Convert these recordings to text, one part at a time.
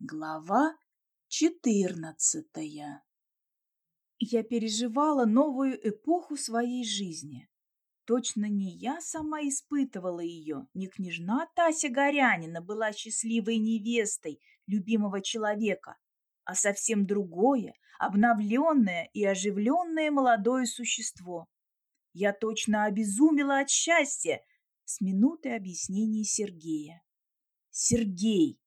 Глава четырнадцатая Я переживала новую эпоху своей жизни. Точно не я сама испытывала ее, не княжна Тася Горянина была счастливой невестой любимого человека, а совсем другое, обновленное и оживленное молодое существо. Я точно обезумела от счастья с минуты объяснений Сергея. Сергей!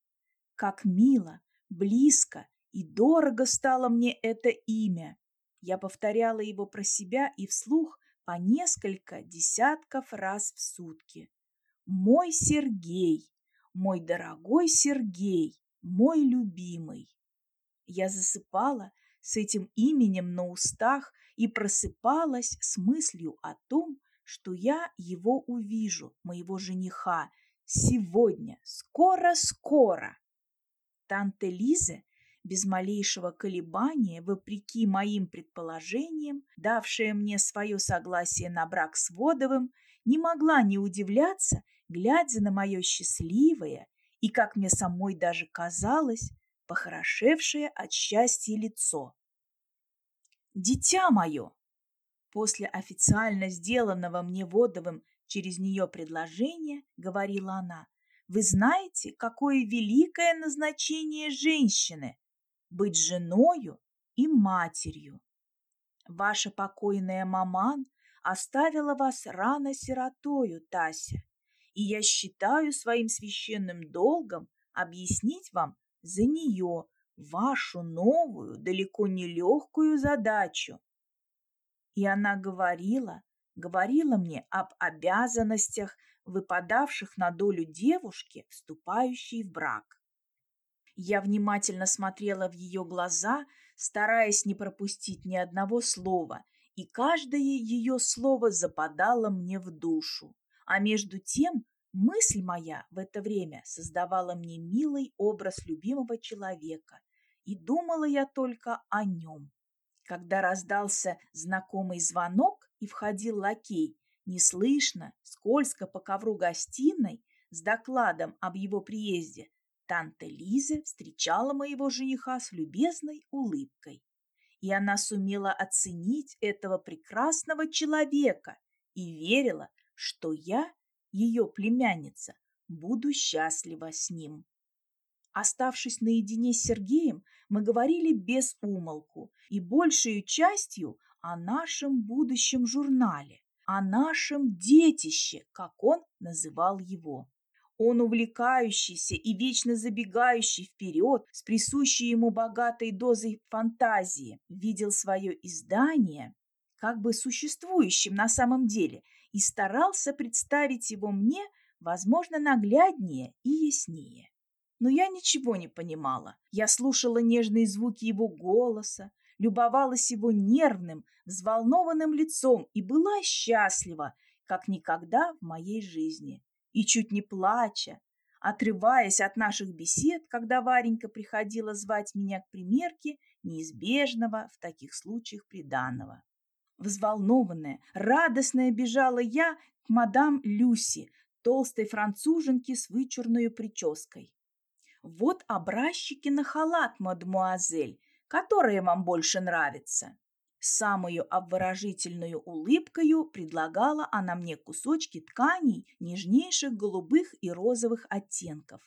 Как мило, близко и дорого стало мне это имя. Я повторяла его про себя и вслух по несколько десятков раз в сутки. Мой Сергей, мой дорогой Сергей, мой любимый. Я засыпала с этим именем на устах и просыпалась с мыслью о том, что я его увижу, моего жениха, сегодня, скоро-скоро. Танте Лиза, без малейшего колебания, вопреки моим предположениям, давшая мне свое согласие на брак с Водовым, не могла не удивляться, глядя на мое счастливое и, как мне самой даже казалось, похорошевшее от счастья лицо. «Дитя мое!» После официально сделанного мне Водовым через нее предложения, говорила она, вы знаете, какое великое назначение женщины – быть женою и матерью. Ваша покойная маман оставила вас рано сиротою, Тася, и я считаю своим священным долгом объяснить вам за нее вашу новую, далеко не легкую задачу. И она говорила, говорила мне об обязанностях, выпадавших на долю девушки, вступающей в брак. Я внимательно смотрела в ее глаза, стараясь не пропустить ни одного слова, и каждое ее слово западало мне в душу. А между тем мысль моя в это время создавала мне милый образ любимого человека, и думала я только о нем. Когда раздался знакомый звонок и входил лакей, неслышно, скользко по ковру гостиной с докладом об его приезде, Танта Лиза встречала моего жениха с любезной улыбкой. И она сумела оценить этого прекрасного человека и верила, что я, ее племянница, буду счастлива с ним. Оставшись наедине с Сергеем, мы говорили без умолку и большей частью о нашем будущем журнале, о нашем детище, как он называл его. Он увлекающийся и вечно забегающий вперед с присущей ему богатой дозой фантазии видел свое издание как бы существующим на самом деле и старался представить его мне, возможно, нагляднее и яснее но я ничего не понимала. Я слушала нежные звуки его голоса, любовалась его нервным, взволнованным лицом и была счастлива, как никогда в моей жизни. И чуть не плача, отрываясь от наших бесед, когда Варенька приходила звать меня к примерке неизбежного в таких случаях приданного. Взволнованная, радостная бежала я к мадам Люси, толстой француженке с вычурной прической. Вот образчики на халат, мадмуазель, которые вам больше нравятся. Самую обворожительную улыбкою предлагала она мне кусочки тканей нежнейших голубых и розовых оттенков.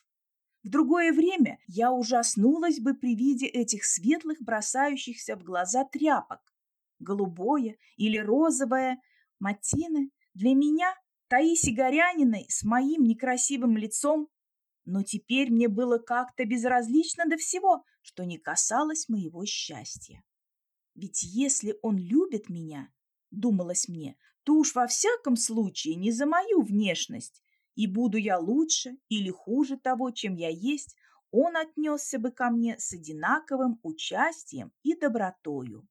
В другое время я ужаснулась бы при виде этих светлых, бросающихся в глаза тряпок. Голубое или розовое матины для меня, Таиси Горяниной, с моим некрасивым лицом но теперь мне было как-то безразлично до всего, что не касалось моего счастья. Ведь если он любит меня, думалось мне, то уж во всяком случае не за мою внешность, и буду я лучше или хуже того, чем я есть, он отнесся бы ко мне с одинаковым участием и добротою.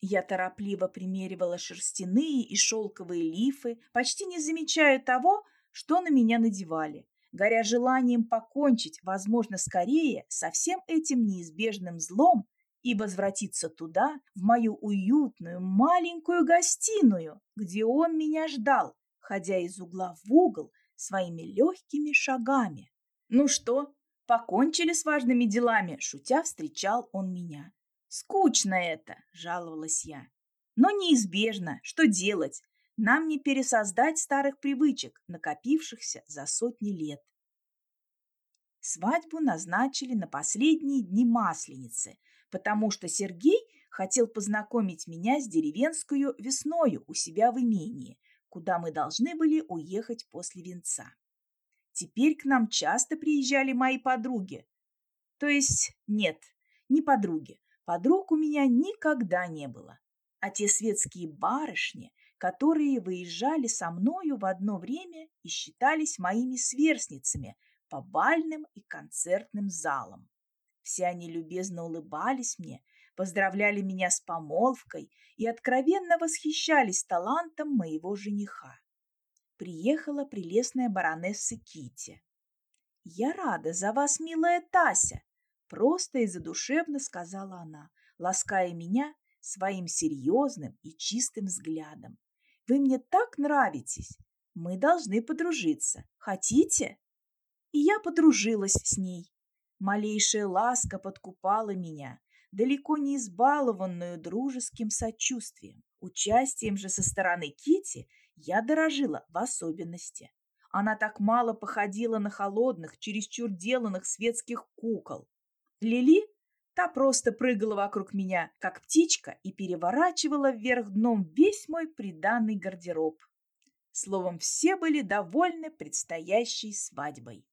Я торопливо примеривала шерстяные и шелковые лифы, почти не замечая того, что на меня надевали, горя желанием покончить, возможно, скорее со всем этим неизбежным злом и возвратиться туда, в мою уютную маленькую гостиную, где он меня ждал, ходя из угла в угол своими легкими шагами. «Ну что, Покончили с важными делами, шутя встречал он меня. Скучно это, жаловалась я. Но неизбежно, что делать? Нам не пересоздать старых привычек, накопившихся за сотни лет. Свадьбу назначили на последние дни Масленицы, потому что Сергей хотел познакомить меня с деревенскую весною у себя в имении, куда мы должны были уехать после венца. Теперь к нам часто приезжали мои подруги. То есть нет, не подруги. Подруг у меня никогда не было. А те светские барышни, которые выезжали со мною в одно время и считались моими сверстницами по бальным и концертным залам. Все они любезно улыбались мне, поздравляли меня с помолвкой и откровенно восхищались талантом моего жениха. Приехала прелестная баронесса Кити. «Я рада за вас, милая Тася!» Просто и задушевно сказала она, лаская меня своим серьезным и чистым взглядом. «Вы мне так нравитесь! Мы должны подружиться. Хотите?» И я подружилась с ней. Малейшая ласка подкупала меня, далеко не избалованную дружеским сочувствием. Участием же со стороны Кити я дорожила в особенности. Она так мало походила на холодных, чересчур деланных светских кукол. Лили, та просто прыгала вокруг меня, как птичка, и переворачивала вверх дном весь мой приданный гардероб. Словом, все были довольны предстоящей свадьбой.